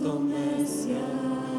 oto Mesjasz,